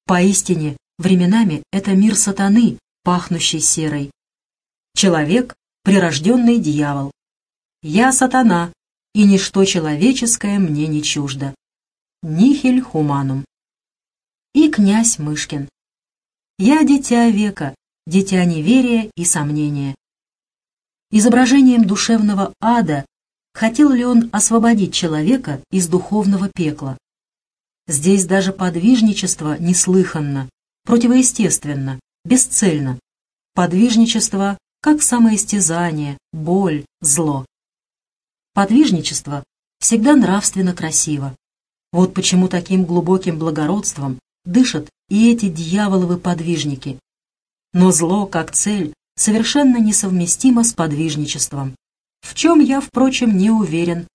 Поистине, временами это мир сатаны, пахнущий серой. Человек — прирожденный дьявол. Я сатана, и ничто человеческое мне не чуждо. Нихель хуманум. И князь Мышкин. Я дитя века, дитя неверия и сомнения. Изображением душевного ада хотел ли он освободить человека из духовного пекла. Здесь даже подвижничество неслыханно, противоестественно, бесцельно. Подвижничество как самоистязание, боль, зло. Подвижничество всегда нравственно красиво. Вот почему таким глубоким благородством дышат и эти дьяволовы подвижники. Но зло, как цель, совершенно несовместимо с подвижничеством. В чем я, впрочем, не уверен.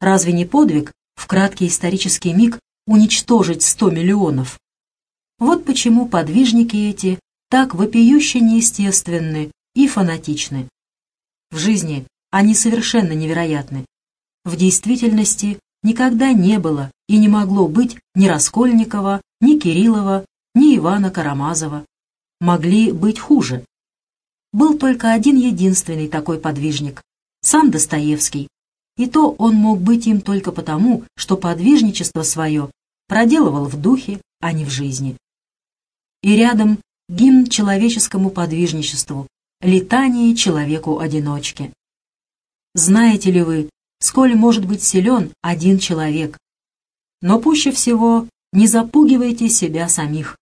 Разве не подвиг в краткий исторический миг уничтожить сто миллионов? Вот почему подвижники эти так вопиюще неестественны и фанатичны. В жизни они совершенно невероятны. В действительности никогда не было и не могло быть ни Раскольникова, ни Кириллова, ни Ивана Карамазова. Могли быть хуже. Был только один единственный такой подвижник — сам Достоевский. И то он мог быть им только потому, что подвижничество свое проделывал в духе, а не в жизни. И рядом гимн человеческому подвижничеству, летание человеку-одиночке. Знаете ли вы, сколь может быть силен один человек. Но пуще всего не запугивайте себя самих.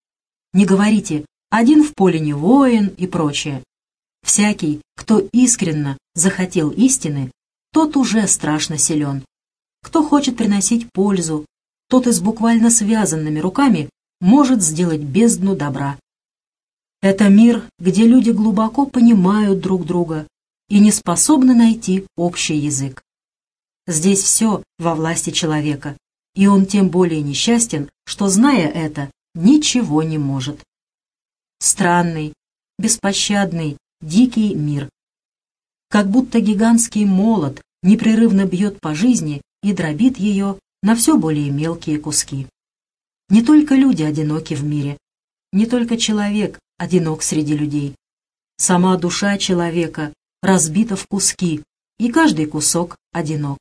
Не говорите «один в поле не воин» и прочее. Всякий, кто искренно захотел истины, тот уже страшно силен. Кто хочет приносить пользу, тот и с буквально связанными руками может сделать бездну добра. Это мир, где люди глубоко понимают друг друга и не способны найти общий язык. Здесь все во власти человека, и он тем более несчастен, что, зная это, ничего не может. Странный, беспощадный, дикий мир. Как будто гигантский молот непрерывно бьет по жизни и дробит ее на все более мелкие куски. Не только люди одиноки в мире, не только человек одинок среди людей. Сама душа человека разбита в куски, и каждый кусок одинок.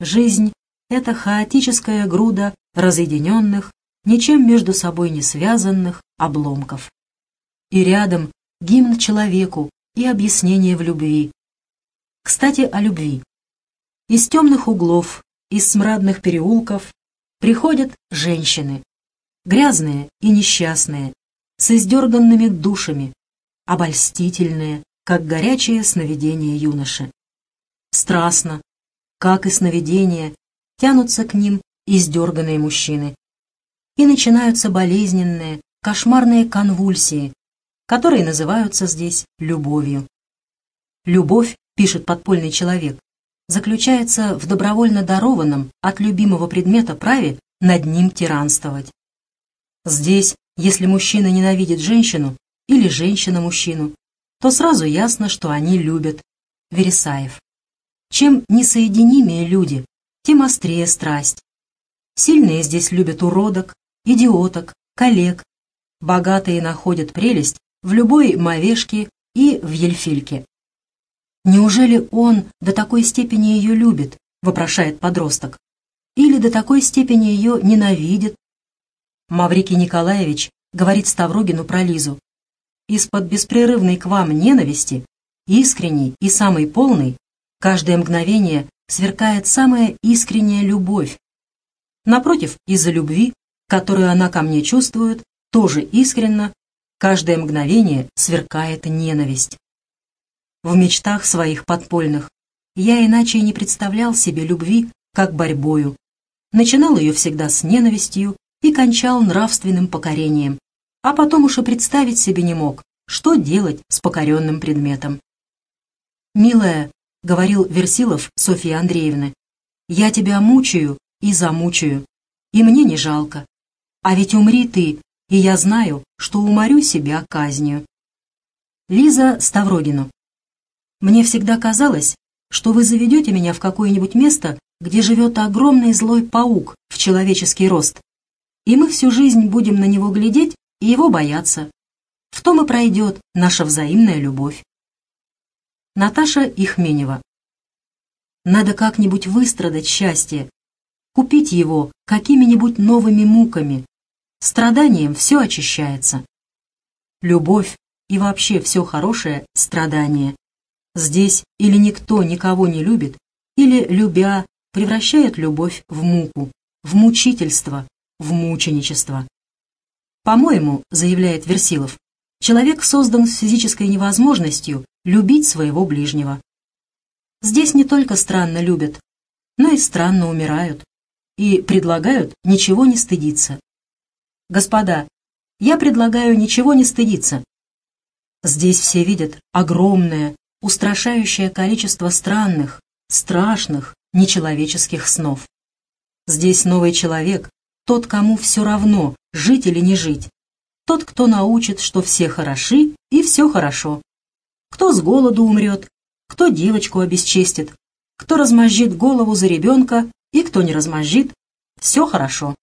Жизнь — это хаотическая груда разъединенных, ничем между собой не связанных обломков. И рядом гимн человеку и объяснение в любви. Кстати, о любви. Из темных углов, из смрадных переулков приходят женщины, грязные и несчастные, с издерганными душами, обольстительные, как горячее сновидение юноши. Страстно, как и сновидения, тянутся к ним издерганные мужчины. И начинаются болезненные, кошмарные конвульсии, которые называются здесь любовью. Любовь, пишет подпольный человек, заключается в добровольно дарованном от любимого предмета праве над ним тиранствовать. Здесь, если мужчина ненавидит женщину или женщина мужчину, то сразу ясно, что они любят. Вересаев. Чем несоединимее люди, тем острее страсть. Сильные здесь любят уродок, идиоток, коллег. Богатые находят прелесть в любой мовешке и в ельфильке. Неужели он до такой степени ее любит, вопрошает подросток. Или до такой степени ее ненавидит? Маврикий Николаевич говорит Ставрогину про Лизу. Из-под беспрерывной к вам ненависти, искренней и самой полной, каждое мгновение сверкает самая искренняя любовь. Напротив, из-за любви, которую она ко мне чувствует, тоже искренно, каждое мгновение сверкает ненависть. В мечтах своих подпольных я иначе не представлял себе любви, как борьбою. Начинал ее всегда с ненавистью и кончал нравственным покорением, а потом уж и представить себе не мог, что делать с покоренным предметом. «Милая», — говорил Версилов Софье Андреевне, — «я тебя мучаю и замучаю, и мне не жалко. А ведь умри ты, и я знаю, что уморю себя казнью». Лиза Ставрогину. «Мне всегда казалось, что вы заведете меня в какое-нибудь место, где живет огромный злой паук в человеческий рост, и мы всю жизнь будем на него глядеть и его бояться. В том и пройдет наша взаимная любовь. Наташа Ихменева Надо как-нибудь выстрадать счастье, купить его какими-нибудь новыми муками. Страданием все очищается. Любовь и вообще все хорошее — страдание. Здесь или никто никого не любит, или, любя, превращает любовь в муку, в мучительство, в мученичество. По-моему, заявляет Версилов, человек создан с физической невозможностью любить своего ближнего. Здесь не только странно любят, но и странно умирают и предлагают ничего не стыдиться. Господа, я предлагаю ничего не стыдиться. Здесь все видят огромное, устрашающее количество странных, страшных, нечеловеческих снов. Здесь новый человек, тот, кому все равно, жить или не жить. Тот, кто научит, что все хороши и все хорошо. Кто с голоду умрет, кто девочку обесчестит, кто размозжит голову за ребенка и кто не размозжит, все хорошо.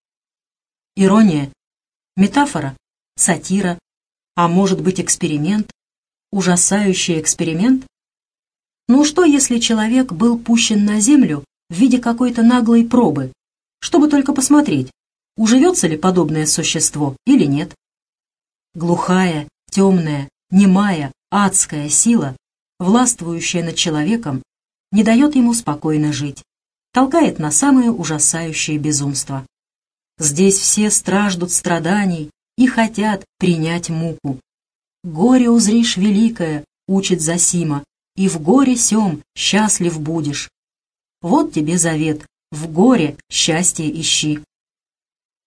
Ирония, метафора, сатира, а может быть эксперимент, ужасающий эксперимент? Ну что, если человек был пущен на землю в виде какой-то наглой пробы, чтобы только посмотреть, уживется ли подобное существо или нет? Глухая, темная, немая, адская сила, властвующая над человеком, не дает ему спокойно жить, толкает на самые ужасающие безумства. Здесь все страждут страданий и хотят принять муку. «Горе узришь великое», — учит Засима, и в горе сем счастлив будешь. Вот тебе завет, в горе счастье ищи.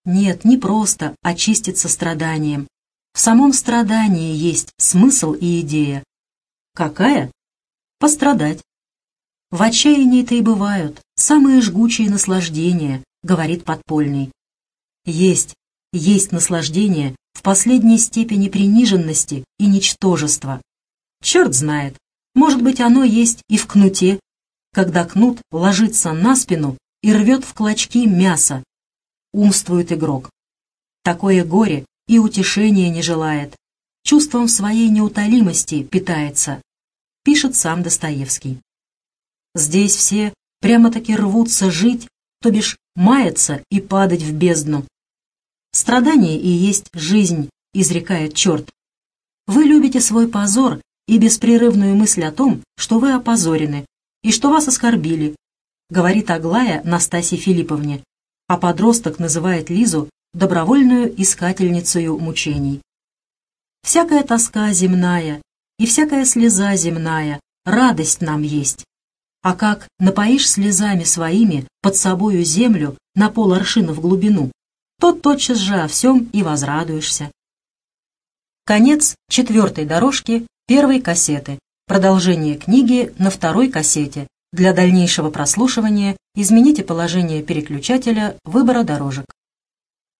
Нет, не просто очиститься страданием. В самом страдании есть смысл и идея. Какая? Пострадать. В отчаянии-то и бывают самые жгучие наслаждения, говорит подпольный. Есть, есть наслаждение в последней степени приниженности и ничтожества. Черт знает, может быть, оно есть и в кнуте, когда кнут ложится на спину и рвет в клочки мясо. Умствует игрок. Такое горе и утешения не желает. Чувством своей неутолимости питается, пишет сам Достоевский. Здесь все прямо-таки рвутся жить, то бишь маяться и падать в бездну. Страдание и есть жизнь, изрекает черт. Вы любите свой позор и беспрерывную мысль о том, что вы опозорены и что вас оскорбили, говорит Аглая Настасье Филипповне, а подросток называет Лизу добровольную искательницею мучений. Всякая тоска земная и всякая слеза земная, радость нам есть. А как напоишь слезами своими под собою землю на пол аршина в глубину, то тотчас же о всем и возрадуешься. Конец четвертой дорожки первой кассеты. Продолжение книги на второй кассете. Для дальнейшего прослушивания измените положение переключателя выбора дорожек.